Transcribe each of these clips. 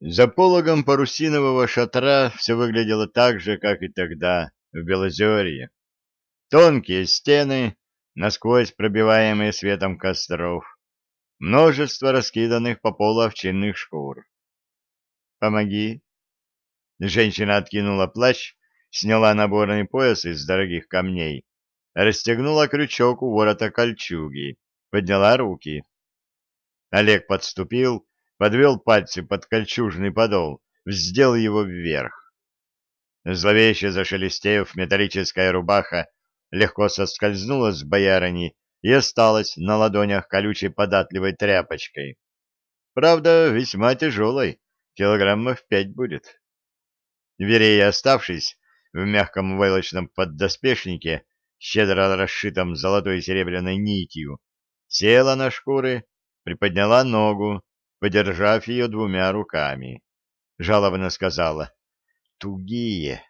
За пологом парусинового шатра все выглядело так же, как и тогда, в Белозерье. Тонкие стены, насквозь пробиваемые светом костров, множество раскиданных по полу овчинных шкур. «Помоги!» Женщина откинула плащ, сняла наборный пояс из дорогих камней, расстегнула крючок у ворота кольчуги, подняла руки. Олег подступил, подвел пальцы под кольчужный подол, вздел его вверх. Зловеще зашелестев, металлическая рубаха легко соскользнула с боярыни и осталась на ладонях колючей податливой тряпочкой. Правда, весьма тяжелой, килограммов пять будет. Верея, оставшись в мягком войлочном поддоспешнике, щедро расшитом золотой и серебряной нитью, села на шкуры, приподняла ногу, подержав ее двумя руками. Жалобно сказала «Тугие».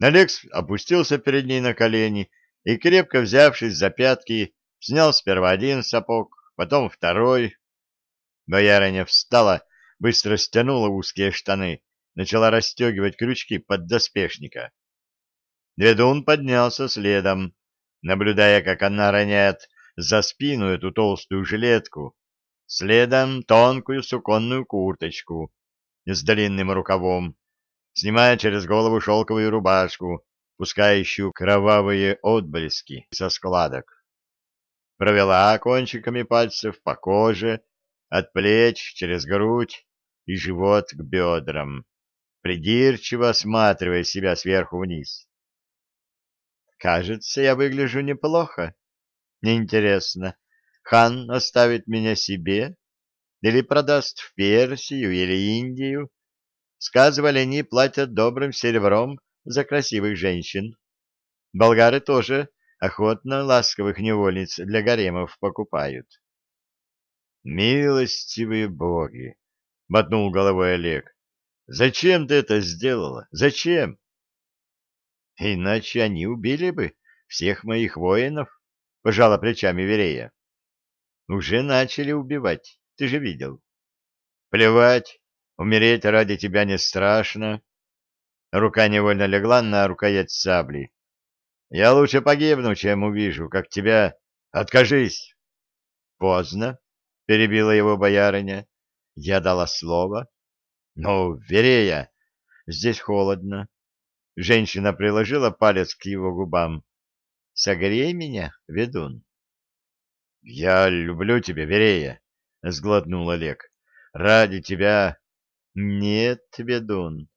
Алекс опустился перед ней на колени и, крепко взявшись за пятки, снял сперва один сапог, потом второй. Боярыня встала, быстро стянула узкие штаны, начала расстегивать крючки под доспешника. Ведун поднялся следом, наблюдая, как она роняет за спину эту толстую жилетку, следом тонкую суконную курточку с длинным рукавом, снимая через голову шелковую рубашку, пускающую кровавые отблески со складок. Провела кончиками пальцев по коже, от плеч через грудь и живот к бедрам, придирчиво осматривая себя сверху вниз. «Кажется, я выгляжу неплохо. Интересно, хан оставит меня себе или продаст в Персию или Индию? Сказывали, они платят добрым серебром за красивых женщин. Болгары тоже охотно ласковых невольниц для гаремов покупают. «Милостивые боги!» — мотнул головой Олег. «Зачем ты это сделала? Зачем?» «Иначе они убили бы всех моих воинов», — пожала плечами Верея. Уже начали убивать, ты же видел. Плевать, умереть ради тебя не страшно. Рука невольно легла на рукоять сабли. Я лучше погибну, чем увижу, как тебя... Откажись! Поздно, — перебила его боярыня. Я дала слово. Но, Верея, здесь холодно. Женщина приложила палец к его губам. Согрей меня, ведун. — Я люблю тебя, Верея, — сглотнул Олег. — Ради тебя... — Нет, ведун.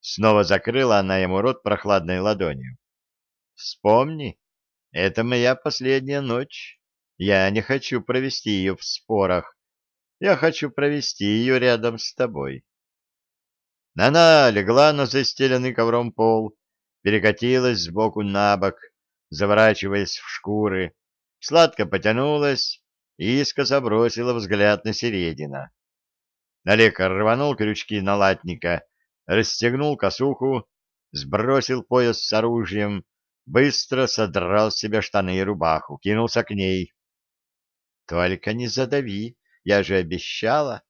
Снова закрыла она ему рот прохладной ладонью. — Вспомни, это моя последняя ночь. Я не хочу провести ее в спорах. Я хочу провести ее рядом с тобой. Она легла на застеленный ковром пол, перекатилась сбоку на бок, заворачиваясь в шкуры, сладко потянулась и искоса бросила взгляд на середина. Олег рванул крючки на латника, расстегнул косуху, сбросил пояс с оружием, быстро содрал с себя штаны и рубаху, кинулся к ней. — Только не задави, я же обещала.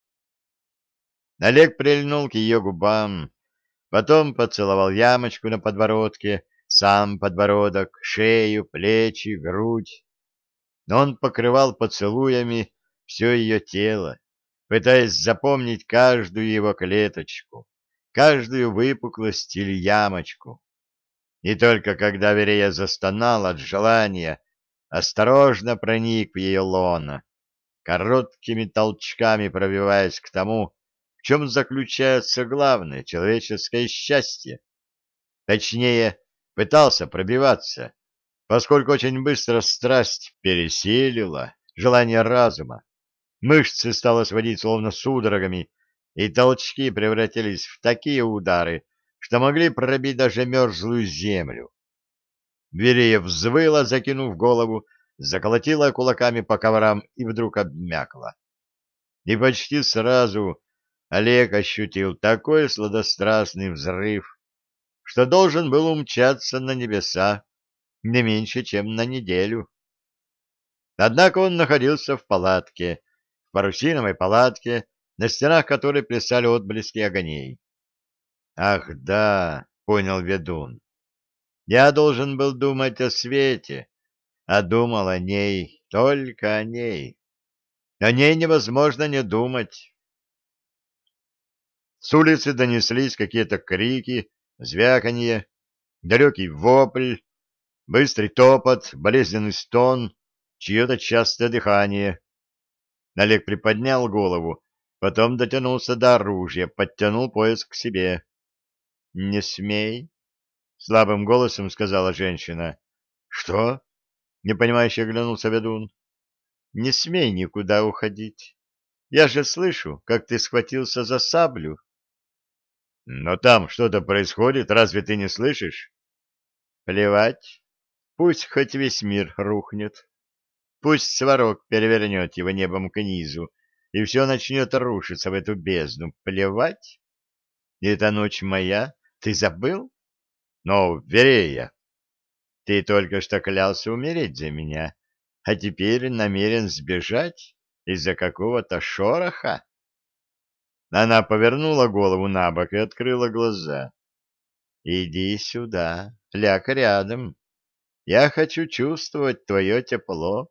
Олег прильнул к ее губам, потом поцеловал ямочку на подбородке, сам подбородок, шею, плечи, грудь но он покрывал поцелуями все ее тело, пытаясь запомнить каждую его клеточку, каждую выпуклость или ямочку. И только когда Верея застонал от желания, осторожно проник в ее лоно, короткими толчками пробиваясь к тому, в чем заключается главное человеческое счастье. Точнее, пытался пробиваться, поскольку очень быстро страсть переселила желание разума. Мышцы стало сводить словно судорогами, и толчки превратились в такие удары, что могли пробить даже мерзлую землю. Верея взвыла, закинув голову, заколотила кулаками по коврам и вдруг обмякла. И почти сразу Олег ощутил такой сладострастный взрыв, что должен был умчаться на небеса не меньше, чем на неделю. Однако он находился в палатке, в парусиновой палатке, на стенах которой плясали отблески огней. «Ах, да!» — понял ведун. «Я должен был думать о свете, а думал о ней, только о ней. О ней невозможно не думать». С улицы донеслись какие-то крики, звяканье, далекий вопль, быстрый топот, болезненный стон, чье-то частое дыхание. Олег приподнял голову, потом дотянулся до оружия, подтянул пояс к себе. — Не смей, — слабым голосом сказала женщина. — Что? — непонимающе оглянулся ведун. — Не смей никуда уходить. Я же слышу, как ты схватился за саблю. — Но там что-то происходит, разве ты не слышишь? — Плевать. Пусть хоть весь мир рухнет. Пусть сварок перевернет его небом к низу, и все начнет рушиться в эту бездну. Плевать? Эта ночь моя, ты забыл? Но, Верея, ты только что клялся умереть за меня, а теперь намерен сбежать из-за какого-то шороха? Она повернула голову на бок и открыла глаза. «Иди сюда, ляг рядом. Я хочу чувствовать твое тепло,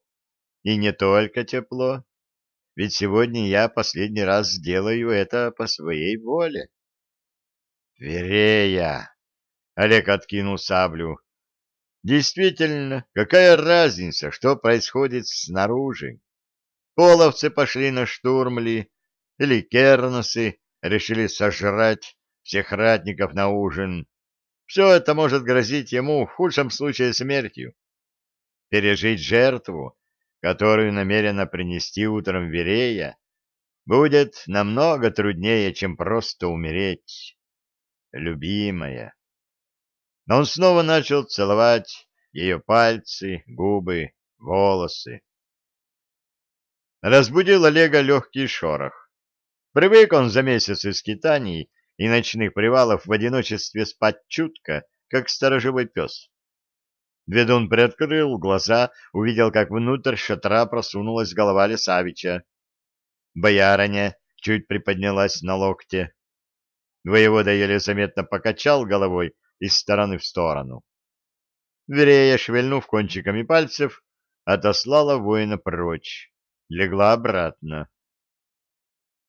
и не только тепло, ведь сегодня я последний раз сделаю это по своей воле. Верея! Олег откинул саблю. Действительно, какая разница, что происходит снаружи? Половцы пошли на штурм ли, или керносы решили сожрать всех ратников на ужин. Все это может грозить ему в худшем случае смертью. Пережить жертву которую намерена принести утром Верея, будет намного труднее, чем просто умереть. Любимая. Но он снова начал целовать ее пальцы, губы, волосы. Разбудил Олега легкий шорох. Привык он за месяц из скитаний и ночных привалов в одиночестве спать чутко, как сторожевой пес. Ведун приоткрыл глаза, увидел, как внутрь шатра просунулась голова Лесавича. Боярыня чуть приподнялась на локте. Воевода еле заметно покачал головой из стороны в сторону. Верея, шевельнув кончиками пальцев, отослала воина прочь, легла обратно.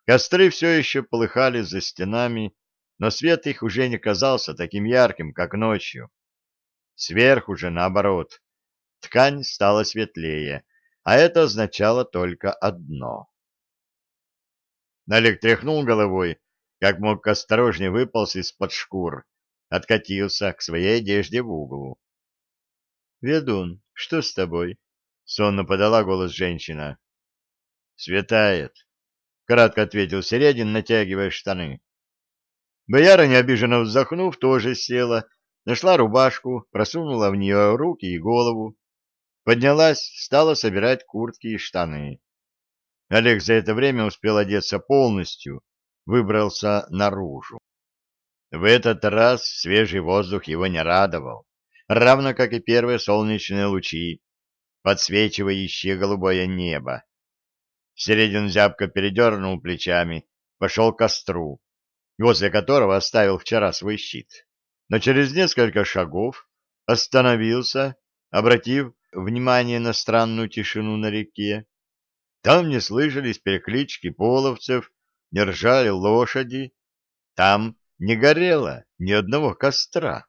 Костры все еще полыхали за стенами, но свет их уже не казался таким ярким, как ночью. Сверху же, наоборот, ткань стала светлее, а это означало только одно. Налег тряхнул головой, как мог осторожнее выполз из-под шкур, откатился к своей одежде в углу. — Ведун, что с тобой? — сонно подала голос женщина. — Светает, — кратко ответил Середин, натягивая штаны. Боярыня, обиженно вздохнув, тоже села Нашла рубашку, просунула в нее руки и голову. Поднялась, стала собирать куртки и штаны. Олег за это время успел одеться полностью, выбрался наружу. В этот раз свежий воздух его не радовал, равно как и первые солнечные лучи, подсвечивающие голубое небо. Середин зябко передернул плечами, пошел к костру, возле которого оставил вчера свой щит но через несколько шагов остановился, обратив внимание на странную тишину на реке. Там не слышались переклички половцев, не ржали лошади, там не горело ни одного костра.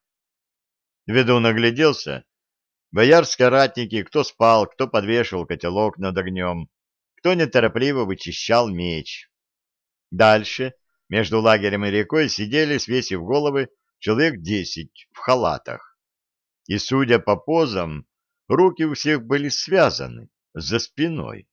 Ведун огляделся. Боярские ратники кто спал, кто подвешивал котелок над огнем, кто неторопливо вычищал меч. Дальше, между лагерем и рекой, сидели, свесив головы, человек десять в халатах. И, судя по позам, руки у всех были связаны за спиной.